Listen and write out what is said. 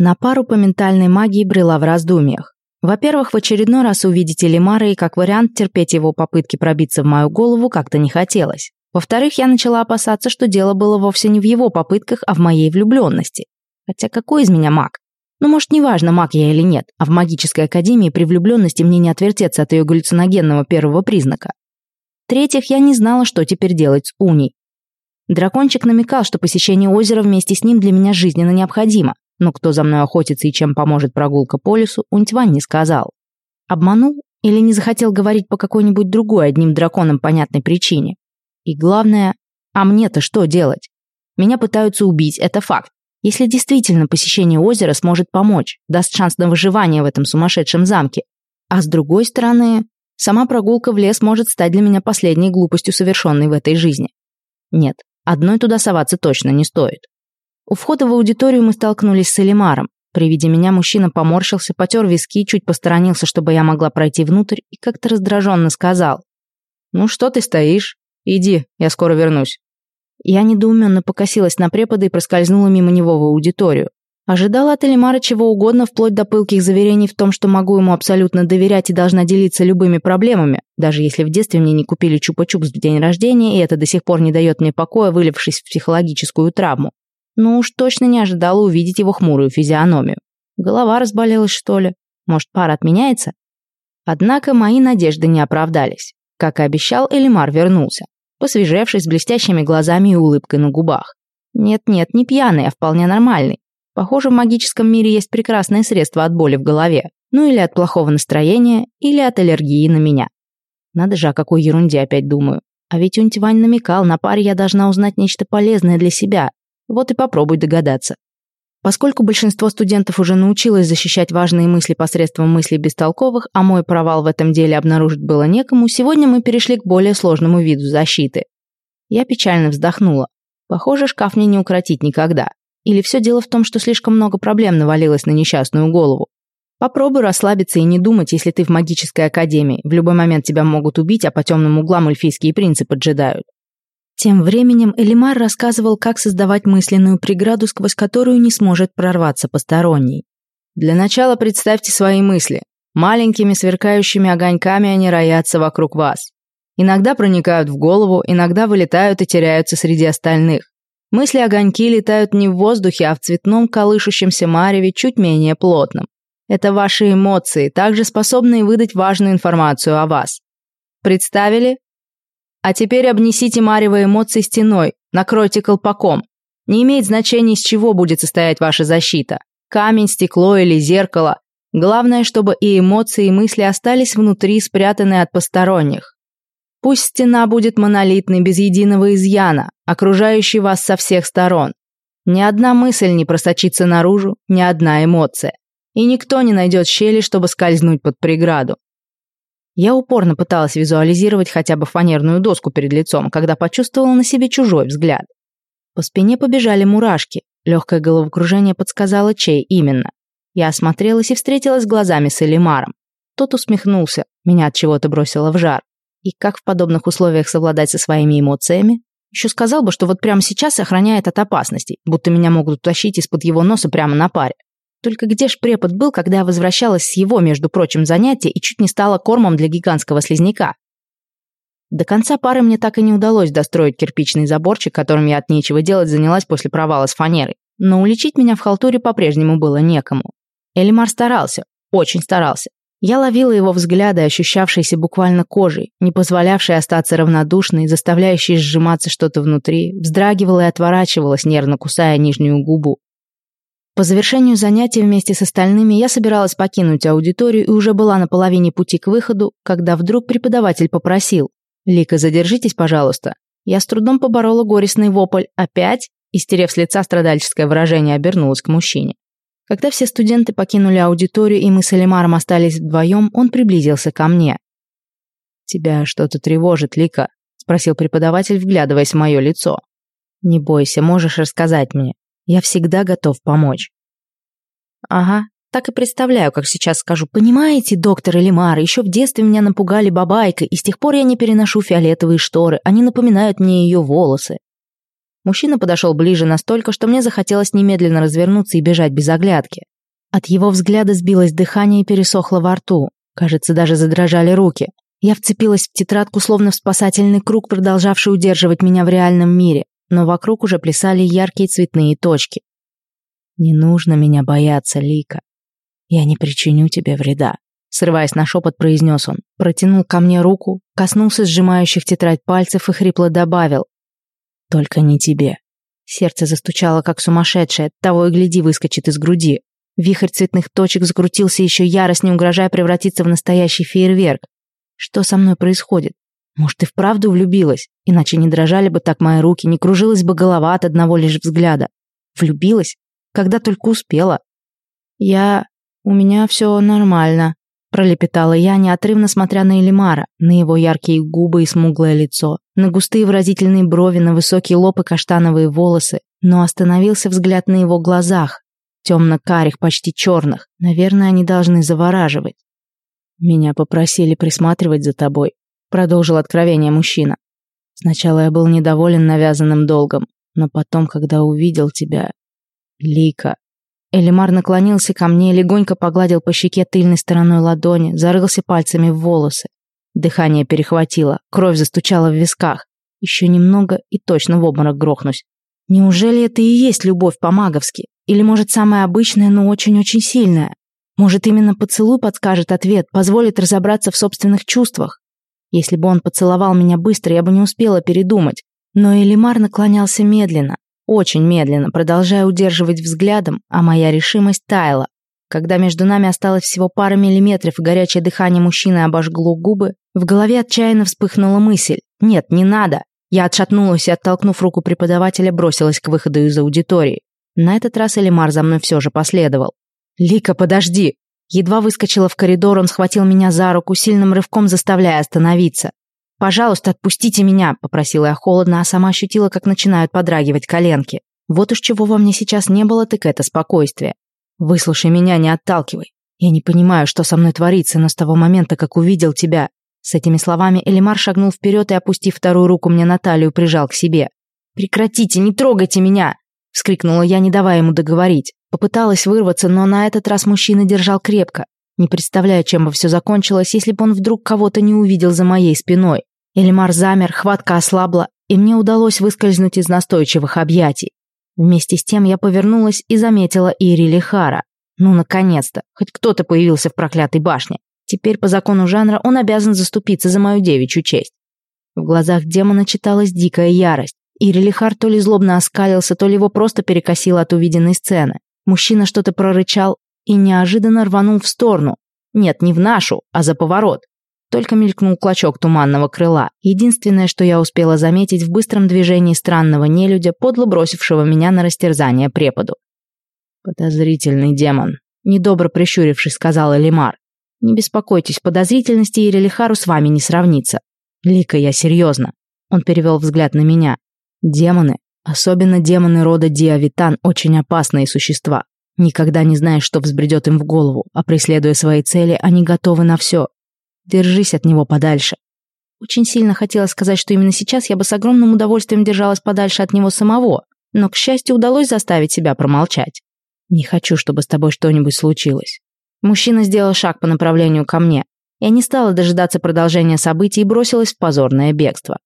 На пару по ментальной магии брела в раздумьях. Во-первых, в очередной раз увидеть Элимара и как вариант терпеть его попытки пробиться в мою голову как-то не хотелось. Во-вторых, я начала опасаться, что дело было вовсе не в его попытках, а в моей влюбленности. Хотя какой из меня маг? Ну, может, неважно, маг я или нет, а в магической академии при влюбленности мне не отвертеться от ее галлюциногенного первого признака. В-третьих, я не знала, что теперь делать с Уней. Дракончик намекал, что посещение озера вместе с ним для меня жизненно необходимо, но кто за мной охотится и чем поможет прогулка по лесу, Унтьвань не сказал. Обманул или не захотел говорить по какой-нибудь другой одним драконам понятной причине. И главное, а мне-то что делать? Меня пытаются убить, это факт. Если действительно посещение озера сможет помочь, даст шанс на выживание в этом сумасшедшем замке. А с другой стороны, сама прогулка в лес может стать для меня последней глупостью, совершенной в этой жизни. Нет, одной туда соваться точно не стоит. У входа в аудиторию мы столкнулись с Элимаром. При виде меня мужчина поморщился, потер виски, чуть посторонился, чтобы я могла пройти внутрь, и как-то раздраженно сказал. «Ну что ты стоишь? Иди, я скоро вернусь». Я недоуменно покосилась на препода и проскользнула мимо него в аудиторию. Ожидала от Элимара чего угодно, вплоть до пылких заверений в том, что могу ему абсолютно доверять и должна делиться любыми проблемами, даже если в детстве мне не купили чупа-чупс в день рождения, и это до сих пор не дает мне покоя, вылившись в психологическую травму. Ну уж точно не ожидала увидеть его хмурую физиономию. Голова разболелась, что ли? Может, пара отменяется? Однако мои надежды не оправдались. Как и обещал, Элимар вернулся посвежевший, с блестящими глазами и улыбкой на губах. Нет-нет, не пьяный, а вполне нормальный. Похоже, в магическом мире есть прекрасное средство от боли в голове. Ну или от плохого настроения, или от аллергии на меня. Надо же, о какой ерунде опять думаю. А ведь Унтивань намекал, на паре я должна узнать нечто полезное для себя. Вот и попробуй догадаться. Поскольку большинство студентов уже научилось защищать важные мысли посредством мыслей бестолковых, а мой провал в этом деле обнаружить было некому, сегодня мы перешли к более сложному виду защиты. Я печально вздохнула. Похоже, шкаф мне не укротить никогда. Или все дело в том, что слишком много проблем навалилось на несчастную голову. Попробуй расслабиться и не думать, если ты в магической академии. В любой момент тебя могут убить, а по темным углам эльфийские принцы поджидают. Тем временем Элимар рассказывал, как создавать мысленную преграду, сквозь которую не сможет прорваться посторонний. Для начала представьте свои мысли. Маленькими сверкающими огоньками они роятся вокруг вас. Иногда проникают в голову, иногда вылетают и теряются среди остальных. Мысли-огоньки летают не в воздухе, а в цветном колышущемся мареве, чуть менее плотном. Это ваши эмоции, также способные выдать важную информацию о вас. Представили? А теперь обнесите марево эмоции стеной, накройте колпаком. Не имеет значения, из чего будет состоять ваша защита. Камень, стекло или зеркало. Главное, чтобы и эмоции, и мысли остались внутри, спрятанные от посторонних. Пусть стена будет монолитной, без единого изъяна, окружающей вас со всех сторон. Ни одна мысль не просочится наружу, ни одна эмоция. И никто не найдет щели, чтобы скользнуть под преграду. Я упорно пыталась визуализировать хотя бы фанерную доску перед лицом, когда почувствовала на себе чужой взгляд. По спине побежали мурашки. Легкое головокружение подсказало, чей именно. Я осмотрелась и встретилась глазами с Элимаром. Тот усмехнулся, меня от чего-то бросило в жар. И как в подобных условиях совладать со своими эмоциями? Еще сказал бы, что вот прямо сейчас охраняет от опасностей, будто меня могут утащить из-под его носа прямо на паре. Только где ж препод был, когда я возвращалась с его, между прочим, занятия и чуть не стала кормом для гигантского слизняка? До конца пары мне так и не удалось достроить кирпичный заборчик, которым я от нечего делать занялась после провала с фанерой. Но уличить меня в халтуре по-прежнему было некому. Элимар старался, очень старался. Я ловила его взгляды, ощущавшиеся буквально кожей, не позволявшие остаться равнодушной, заставляющие сжиматься что-то внутри, вздрагивала и отворачивалась, нервно кусая нижнюю губу. По завершению занятия вместе с остальными я собиралась покинуть аудиторию и уже была на половине пути к выходу, когда вдруг преподаватель попросил «Лика, задержитесь, пожалуйста». Я с трудом поборола горестный вопль «Опять?» и, стерев с лица страдальческое выражение, обернулась к мужчине. Когда все студенты покинули аудиторию и мы с Элимаром остались вдвоем, он приблизился ко мне. «Тебя что-то тревожит, Лика?» – спросил преподаватель, вглядываясь в мое лицо. «Не бойся, можешь рассказать мне. Я всегда готов помочь. Ага, так и представляю, как сейчас скажу. Понимаете, доктор Элимар, еще в детстве меня напугали бабайкой, и с тех пор я не переношу фиолетовые шторы, они напоминают мне ее волосы. Мужчина подошел ближе настолько, что мне захотелось немедленно развернуться и бежать без оглядки. От его взгляда сбилось дыхание и пересохло во рту. Кажется, даже задрожали руки. Я вцепилась в тетрадку, словно в спасательный круг, продолжавший удерживать меня в реальном мире, но вокруг уже плясали яркие цветные точки. «Не нужно меня бояться, Лика. Я не причиню тебе вреда», срываясь на шепот, произнес он. Протянул ко мне руку, коснулся сжимающих тетрадь пальцев и хрипло добавил. «Только не тебе». Сердце застучало, как сумасшедшее, того и гляди выскочит из груди. Вихрь цветных точек закрутился еще яростнее, угрожая превратиться в настоящий фейерверк. Что со мной происходит? Может, и вправду влюбилась? Иначе не дрожали бы так мои руки, не кружилась бы голова от одного лишь взгляда. Влюбилась? Когда только успела. Я... у меня все нормально, пролепетала я, неотрывно смотря на Элимара, на его яркие губы и смуглое лицо, на густые выразительные брови, на высокий лоб и каштановые волосы, но остановился взгляд на его глазах, темно-карих, почти черных. Наверное, они должны завораживать. «Меня попросили присматривать за тобой», — продолжил откровение мужчина. «Сначала я был недоволен навязанным долгом, но потом, когда увидел тебя... Лика...» Элимар наклонился ко мне, легонько погладил по щеке тыльной стороной ладони, зарылся пальцами в волосы. Дыхание перехватило, кровь застучала в висках. Еще немного и точно в обморок грохнусь. Неужели это и есть любовь по-маговски? Или, может, самая обычная, но очень-очень сильная? Может, именно поцелуй подскажет ответ, позволит разобраться в собственных чувствах? Если бы он поцеловал меня быстро, я бы не успела передумать. Но Элимар наклонялся медленно, очень медленно, продолжая удерживать взглядом, а моя решимость таяла. Когда между нами осталось всего пара миллиметров и горячее дыхание мужчины обожгло губы, в голове отчаянно вспыхнула мысль «Нет, не надо!». Я отшатнулась и, оттолкнув руку преподавателя, бросилась к выходу из аудитории. На этот раз Элимар за мной все же последовал. «Лика, подожди!» Едва выскочила в коридор, он схватил меня за руку, сильным рывком заставляя остановиться. «Пожалуйста, отпустите меня», — попросила я холодно, а сама ощутила, как начинают подрагивать коленки. Вот уж чего во мне сейчас не было, так это спокойствие. «Выслушай меня, не отталкивай. Я не понимаю, что со мной творится, но с того момента, как увидел тебя...» С этими словами Элимар шагнул вперед и, опустив вторую руку мне на талию, прижал к себе. «Прекратите, не трогайте меня!» вскрикнула я, не давая ему договорить. Попыталась вырваться, но на этот раз мужчина держал крепко, не представляя, чем бы все закончилось, если бы он вдруг кого-то не увидел за моей спиной. Эльмар замер, хватка ослабла, и мне удалось выскользнуть из настойчивых объятий. Вместе с тем я повернулась и заметила Ири Лихара. Ну, наконец-то, хоть кто-то появился в проклятой башне. Теперь по закону жанра он обязан заступиться за мою девичью честь. В глазах демона читалась дикая ярость. И Релихар то ли злобно оскалился, то ли его просто перекосило от увиденной сцены. Мужчина что-то прорычал и неожиданно рванул в сторону. Нет, не в нашу, а за поворот. Только мелькнул клочок туманного крыла. Единственное, что я успела заметить в быстром движении странного нелюдя, подло бросившего меня на растерзание преподу. «Подозрительный демон», — недобро прищурившись, сказал Элимар. «Не беспокойтесь, подозрительности Ирелихару с вами не сравнится. Лика, я серьезно». Он перевел взгляд на меня. Демоны, особенно демоны рода Диавитан, очень опасные существа. Никогда не знаешь, что взбредет им в голову, а преследуя свои цели, они готовы на все. Держись от него подальше. Очень сильно хотела сказать, что именно сейчас я бы с огромным удовольствием держалась подальше от него самого, но, к счастью, удалось заставить себя промолчать. Не хочу, чтобы с тобой что-нибудь случилось. Мужчина сделал шаг по направлению ко мне. Я не стала дожидаться продолжения событий и бросилась в позорное бегство.